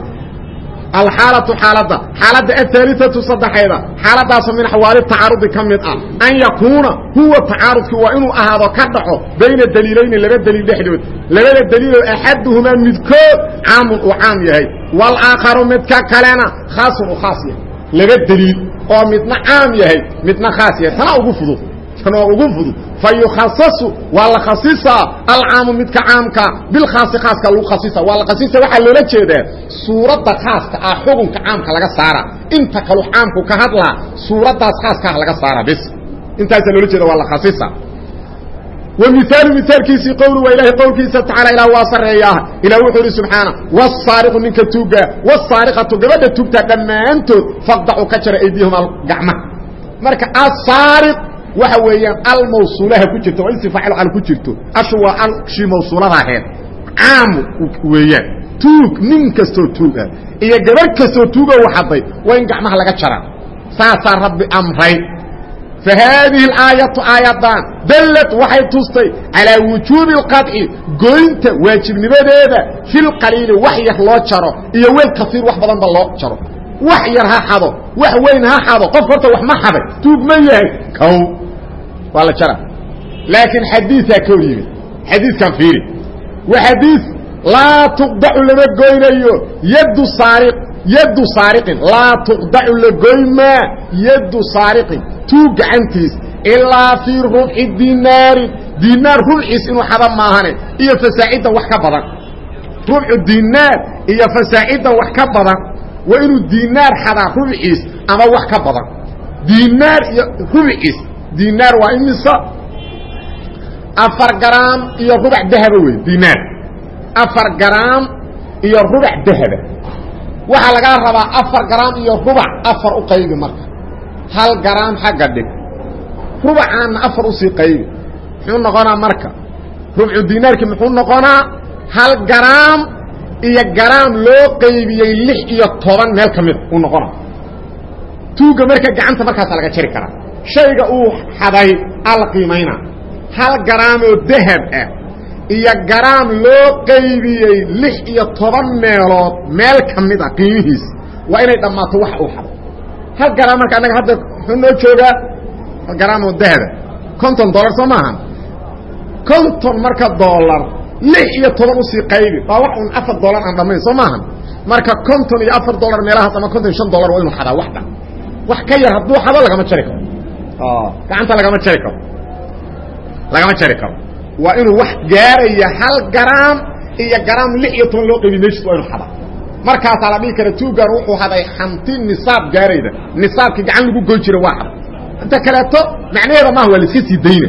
S1: alxaalatu xaaladda xaaladda ahaaliatu saddexayda xaaladdaasoo min xawaali tacaarudi ka mid ah. An yakuuna huwa tacaarudki waa inuu ahaado ka dhaco bayna daliilayni laba daliil dhexdood. Labada daliiloo axaduhumaa midkood caamun uu caam yahay wاlaakharu midka kalena khaasun uu khaas yahay laba daliil oo midna caam yahay midna khaas yahay tana ugu fudud tan ugu fudud fa waa la khasisaa alcaamu midka caamka bilkhaasi khaaska lagu khasisa waa la khasisa waxaa loola jeedaa suuradda khaaska ah xukunka caamka laga saara inta kalu caamku ka hadlaa suuraddaas khaaskaah laga saara bs intaasaa loola jeeda waa la khasisa wmihaalu mihaalkiisii qowlu waa ilahay qowlkiisa tacaala ilaah waa sarreeyaah ilah wuxuu idhi subxaana wsaariqu ninka tuugaa wsaariqatu gabadha tuugtaa dhammaantood faqdacu ka jara aydiyahum agacmaha marka asaariq waxa weeyaan almawsuulaha ku jirto oo istifacilcal ku jirto ashu waa alshii mawsuulada aheed caamu weeyaan tuug nin kastoo tuuga iyo gabarh kastoo tuuga waxaday waa in gacmaha laga jaraa saasaa rabbi amray فhadiه الaaيaةu aayaddan dلت waxay tustay عalىa وuجوubi الqaطci goynta waajibnimadeeda في اlqaliili wax yar loo jaro iyo wel kaiir wax badanba loo jaro wax yar ha xado wax weyn ha xado qof horta wax ma xaday tuug ma yahay kow waa la jara laakiin xadiiثaa ka hor yimid xadiiثkan fiiri wa xadiiث laa tuqdacu lama goynayo yadu saariq yadu saariqin laa tuqdacu la goymaa yadu saariqin tuug gacantiis ilaa fii rubci dinaarin dinaar rubciis inuu xada maahane iyo fasaacidan wax ka badan. Rubcu dinaar iyo fasaacidan wax ka badan waa inuu dinaar xadaa rubciis ama wax ka badan. Dinaar iyo rubciis dinaar waa imisa afar garaam iyo rubac dahaba wey dinaar afar garaam iyo rubac dahaba. Waxaa lagaa rabaa afar garaam iyo rubac afar u qaybi marka hal garaam xagga dhig. Rubacaanna afar u sii qaybi muxuu noqonaa marka? Rubcu dinaarkii muxuu noqonaa hal garaam iyo garaam loo qaybiyey lix iyo toban meel ka mid uu noqonaa. Tuugga marka gacanta markaasa laga jari karaa. Shayga uu xaday aa la qiimaynaa hal garaamoo dahab ah iyo garaam loo qaybiyey lix iyo toban meelood meel ka mid a qiimihiis. Waa inay dhammaato wax uu xado hal garaam marka annaga hadda muxuu noo joogaa? Hal garaam oo dahaba konton dollar soo maahan konton marka dollar lix iyo toban u sii qaybi. Waa wax un afar dollar aan dhammayn soo maahan marka konton iyo afar dollar meelahaas ama konton iyo shan dollar waa inuu xadaa wax dhan wax ka yar hadduu xado lagama jari karo. Gacanta lagama jari karo. Lagama jari karo. Waa inuu wax gaaraya hal garaam iyo garaam lix iyo toban loo qaybiy meeshiis waa inu xadaa markaasaa la dhihi kara tuugan wuxuu haday hanti nisaab gaarayda. Nisaabkii gacan lagu goyn jira waa inta kaleeto macnaheeda maaha waa laiska sii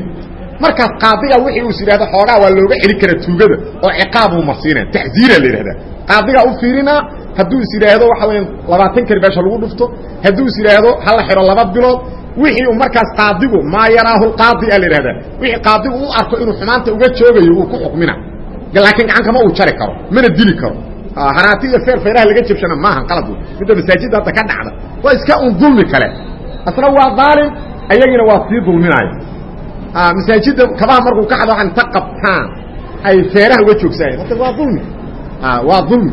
S1: markaas qaadiga wixii uus yidhahdo xoogaa waa looga celin karaa tuugada oo ciqaabuu marsiinaya. Taxziira la yidhahdaa qaadigaa u fiirinaa hadduu is yidhaahdo waxa weya labaatan kari beesha lagu dhufto hadduu is yidhaahdo hala xidho laba bilood wixii uu markaas qaadigu maa yaraahu lqaadi a la yidhahdaa wixii qaadigu u arko inuu xumaanta uga joogayo uu ku xukmina. Laakiin gacan kama uu jari karo mana dili karo haraati iyo feer feeraha laga jabshana maaha qalad midda masaajidda hadda ka dhacda waa iska un dulmi kale. Asna waa daalim ayagiina waa sii dulminaaya masaajidda kabaha markuu ka xado waxaan ta qabtaan ay feeraha uga joogsanaya hadda waa dulmi. Waa dulmi.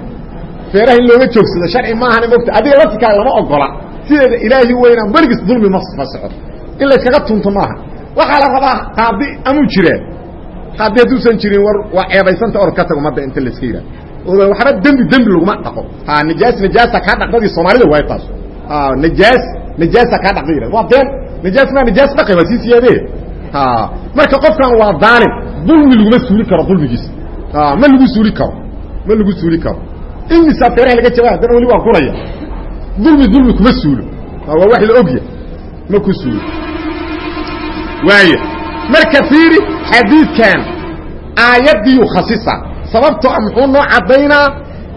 S1: Feeraha in looga joogsado sharci maahan mogta adiga laftikaa lama ogola. Sideeda ilaahi weynaa weligiis dulmi ma fasaxo in layskaga tunto maaha. Waxaa la rabaa qaadi amuu jiraan qaadi hadduusan jirin war waa ceebaysanta or ka tago madda inta layska yidhahdo waxba dembi dembi laguma dhaqo. Najaas najaasa kaa dhaqdadii soomaalida waay taas. Najaas najaasa kaa dhaqda waa been najaas maa najaas dhaqay waa sii siyaadee. Marka qofkan waa daalim dulmi laguma suuli karo dulmigiisa ma lagu suuli karo ma lagu suuli karo. Imisaa feeraha laga jaba haddana weli waa guraya dulmi dulmi kuma suulo. Waa wax la ogya ma ku suulo. Waaya marka fiiri xadiidkan aayaddiiu khasisa sababtoo muxuu noo caddaynaa?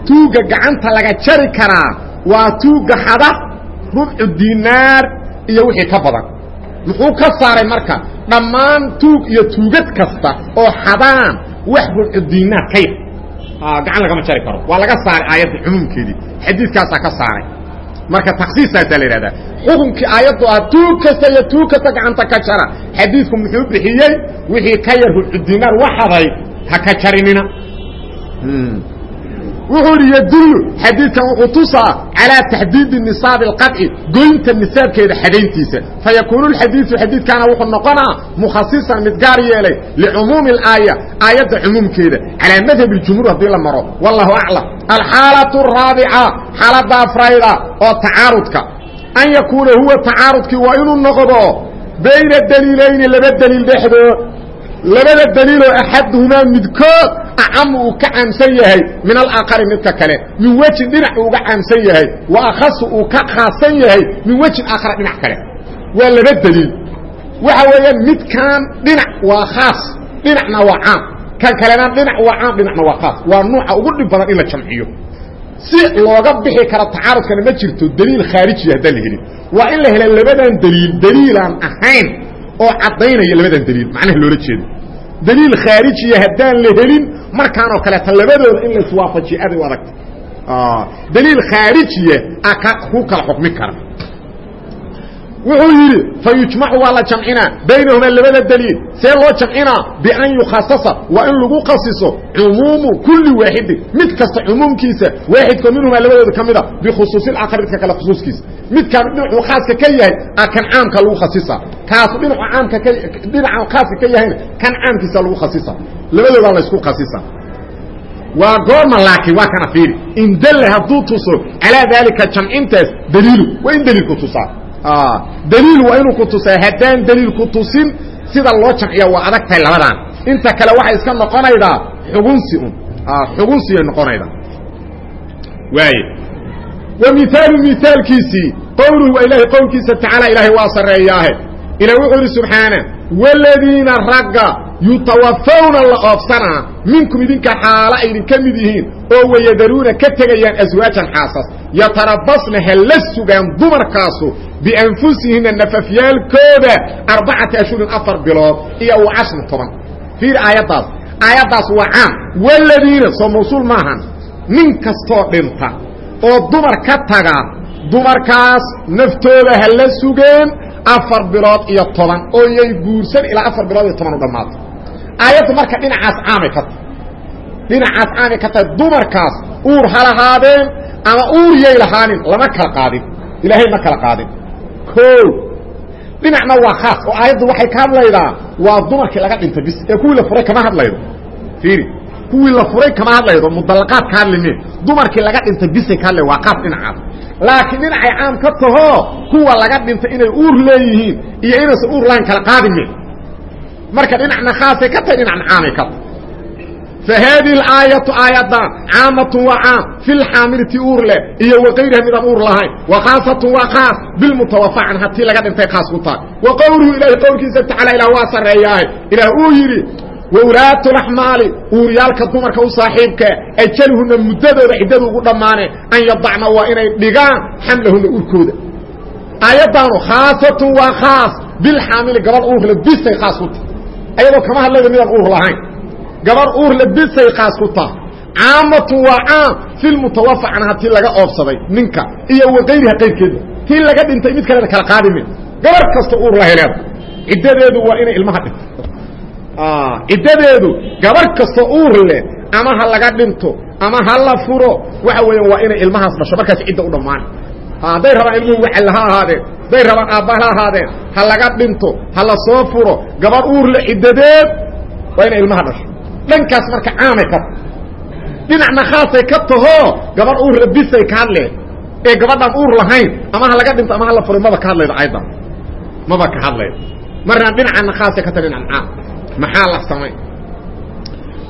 S1: Tuugga gacanta laga jari karaa. Waa tuugga xada rubcu dinaar iyo wixii ka badan. Muxuu ka saaray marka dhammaan tuug iyo tuugad kasta oo xadaan wax rubcu dinaar ka yar. Gacan lagama jari karo. Waa laga saaray aayadda cumuumkeedii. Xadiidkaasaa ka saaray. Marka taksiisaasaa la yidhahdaa xukunkii aayaddu ah tuug kasta iyo tuug kasta gacanta ka jara. Xadiidku muxuu bixiyey wixii ka yar rubcu dinaar waxaday ha ka jarinina wuxuu ihi yadullu xadiidkan wuxuu tusaa calaa taxdiidi nisaabi alqaطci goynta nisaabkeeda xadayntiisa fayakuunu lxadiidu xadiidkaana wuxuu noqonaa mukhasisan mid gaar yeelay licumuumi اlaaya aayadda cumuumkeeda calaa madhab اjumhuur haddii la maro wallahu aclam alxaalatu araabica xaaladda afrayda oo tacaarudka an yakuuna huwa tacaarudkii waa inuu noqdo bayna daliilayni laba daliil dhexdood labada daliiloo axaduhumaa midkood acamu uu ka caamsan yahay min alaakari midka kale. Min wejin dhinac uu uga caamsan yahay wa akhasu uu ka khaasan yahay min wejin aakhara dhinac kale. Waa laba daliil. Waxa weeyaan midkaan dhinac waa khaas dhinacna waa caam. Kan kalena dhinac waa caam dhinacna waa khaas. Waa nuuca ugu dhib badan in la jamciyo. Si looga bixi karo tacaarudkana ma jirto daliil khaarijiya haddaan la helin. Waa in la hela labadan daliil daliilaan ahayn oo caddaynaya labadan daliil. Macnaha loola jeedo daliil khaarijiya haddaan la helin markaanoo kaleeta labadooda in laiswaafajiyo aday u adagta daliil khaarijiya ku kala xukmi kara wuxuu yidhi fayujmacu waa la jamcinaa baynahumaa labada daliil see loo jamcinaa bian yukhasasa waa in lagu khasiso cumuumu kulli waaxidin mid kasta cumuumkiisa waaxidkoo minhumaa labadooda ka mida bikhusuusilaakhar midka kale khusuuskiisa midkaan dhinacuu khaaska ka yahay kan caamka lagu khasisa kaasu dhinacu caamka ka dhinaca khaaska ka yahayna kan caamkiisa lagu khasisa labadoodaa laysku khasisa waa goorma laakiin waa kana fiiri in dalle hadduu tuso calaa daalika jamcintaas daliilu waa in daliilku tusaa daliil waa inuu ku tusaa haddaan daliil ku tusin sida loo jamciya waa adag tahay labadaan inta kale waxay iska noqonaydaa xugunsi un. Xugunsiyay noqonaydaa waaye wa mihaalu mihaalkiisii qowluhu waa ilaahay qowlkiisa tacaala ilaahay waa sarreeyaahe. Ilah wuxuu idhi subxaana waladiina ragga yutawafawna la oofsanaa minkum idinka xaalo ay idinka mid yihiin oo wayadaruuna ka tegayaan aswaajan xaasas. Yatarabasna ha la sugaan dumarkaasu bianfusihinna nafafyaalkooda arbacata ashhurin afar bilood iyo wa cashrin toban fiir aayaddaas aayaddaas waa caam waladiina soo mawsuul maahan nin kastoo dhinta oo dumar ka taga dumarkaas naftooda ha la sugeen afar bilood iyo toban oo yay guursan ilaa afar bilood iyo toban u dhammaato aayaddu marka dhinacaas caamay ka tahay dhinacaas caamay ka tahay dumarkaas uur ha lahaadeen ama uur yay lahaanin lama kala qaadin ilaahay ma kala qaadin o dhinacna waa khaas oo aayaddu waxay ka hadlaydaa waa dumarkii laga dhintay bis ee kuwii la furay kama hadlaydo. Fiiri kuwii la furay kama hadlaydo mudallaqaad ka hadlime. Dumarkii laga dhintay bisay ka hadlay waa qaas dhinacaas laakiin dhinacay caam ka taho kuwa laga dhintay inay uur leeyihiin iyo inaysan uur lahayn kala qaadime. Marka dhinacna khaasay ka tahay dhinacna caamay ka tahay فhذه الآية aيadan cاamaة waa caam في اxaamilti uur leh iyo وغayriha midaan uur lahayn وkhaaصaة waa khاaص بالمتوفى canha tii laga dhintay khاaص ku tahay وqwluhu ilahi qowlkiisa taعalى ilah waa sareeyaahe ilaah uu yidhi wawlaat اlaxmaali uuryaalka dumarka u saaxiibka ajalhuna muddadooda ciddadu ugu dhammaane an yadacna waa inay dhigaan xamlahuna urkooda aayaddaanu khaasatun waa khaas bilxaamili gabadh uurle bisay khaas ku tahay ayadoo kama hadlayda midaan uur lahayn gabar uurle bisay khaas ku tahay caamatun waa caam fi lmutawafa canha tii laga oobsaday ninka iyo wakayriha qayrkeeda tii laga dhintay mid kalena kala qaadime gabar kasta uur la heleeda ciddadeedu waa inay ilmaha dhinto ciddadeedu gabar kasta uur leh ama ha laga dhinto ama ha la furo waxa weeyaan waa inay ilmahaas dhasho. Markaas cidda u dhammaan. Hadday rabaan ilmuhu wacel ha ahaadeen hadday rabaan aabba ha ahaadeen ha laga dhinto ha la soo furo gabar uur leh ciddadeed waa inay ilmaha dhasho dhankaas marka caamay ka dhinacna khaasay ka taho gabar uurle bisay ka hadleen ee gabadhaan uur lahayn ama ha laga dhinto ama ha la furay maba ka hadlaydo aydan maba ka hadlaydo. Marnaan dhinacana khaasay ka tahay dhinacan caam. Maxaa la samay?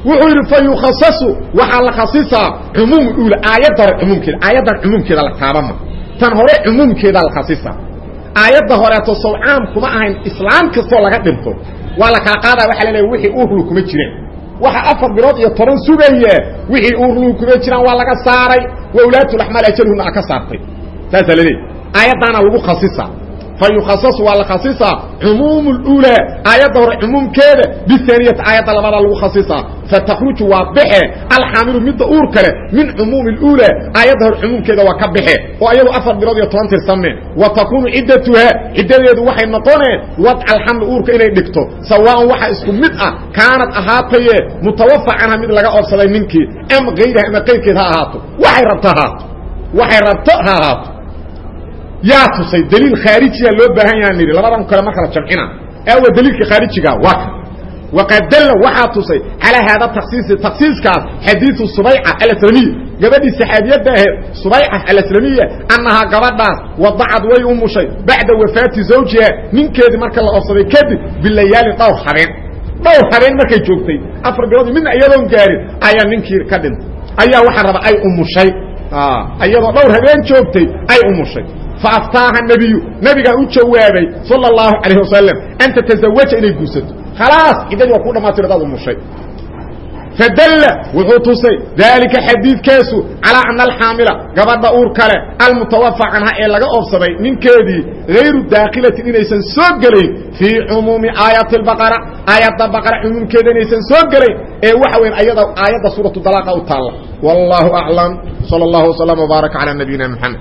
S1: Wuxuu yidhi fa yukhasasu waxaa la khasisaa cumuum uula aayadda hore cumuumkeeda aayaddan cumuumkeeda la taabama tan hore cumuumkeeda la khasisaa aayadda horeeto sow caam kuma ahayn islaam kastoo laga dhinto. Waa la kala qaadaya waxa laleeya wixii uurlu kuma jireen waxa afar bilood iyo toban sugaya wixii uurlu kuma jiraan waa laga saaray wa ulaatulaxmaal ajalhuna a ka saartay. Saasaa laleeya aayaddaana lagu khasisaa fa yukhasasu waa la khasisaa cumuum اlأulaa aayadda hore cumuumkeeda bihaaniyati aayadda labadaa lagu khasisaa fatakruju waa baxe alxaamilu midda uur kale min cumuumi اlأulaa aayadda hore cumuumkeeda waa ka baxe oo ayadu afar bilood iyo toban tirsame wa takuunu ciddatuhaa ciddadeedu waxay noqoneen wadca alxamli uurka inay dhigto sawaaءan waxa isku mid ah kaanad ahaataye mutawafa canha mid laga oobsaday ninkii am gayraha ama qayrkeed ha ahaato waxay rabto ahaato waxay rabto ha ahaato yaa tusay dliil khaarijiya loo baahan yaha nidhi labadan kale ma kala jamcina. Waa dliilka khaarijiga waa ka. Waqad dalla waxaa tusay calaa haada taksiisi taksiiskaas xadiiu subayca alasramiya gabadhii saxaabiyadda aheed subayca alasramiya annahaa gabadhaas wadacad way umushay bacda wafaati zawjiha ninkeedii marka la oobsaday kadib bilayaalin dhowr habeen. Dhowr habeen markay joogtay. Afar bilood midna iyadoon gaarin ayaa ninkii ka dhintay. Ayaa waxaa raba ay umushay iyadoo dhowr habeen joogtay ay umushay faaftaaha nebiyu nebigaa u jawaabay sala allahu calayh wasalam an tatazawaja inay guursato khalaas ciddadii waa ku dhammaatiro daad umushay fadalla wuxuu tusay daalika xadiidkaasu calaa ana alxaamila gabadha uur kale almutawafa canha ee laga oobsaday ninkeedii hayru daakilatin inaysan soo gelayn fii cumuumi aayati albaqara aayadda baqara cumuumkeeda inaysan soo gelayn ee waxa weyn ayada aayadda suuratu dalaaqa u taalla wallahu aclam sala allahu wasalam wbaaraka calaa nabiyina moxamed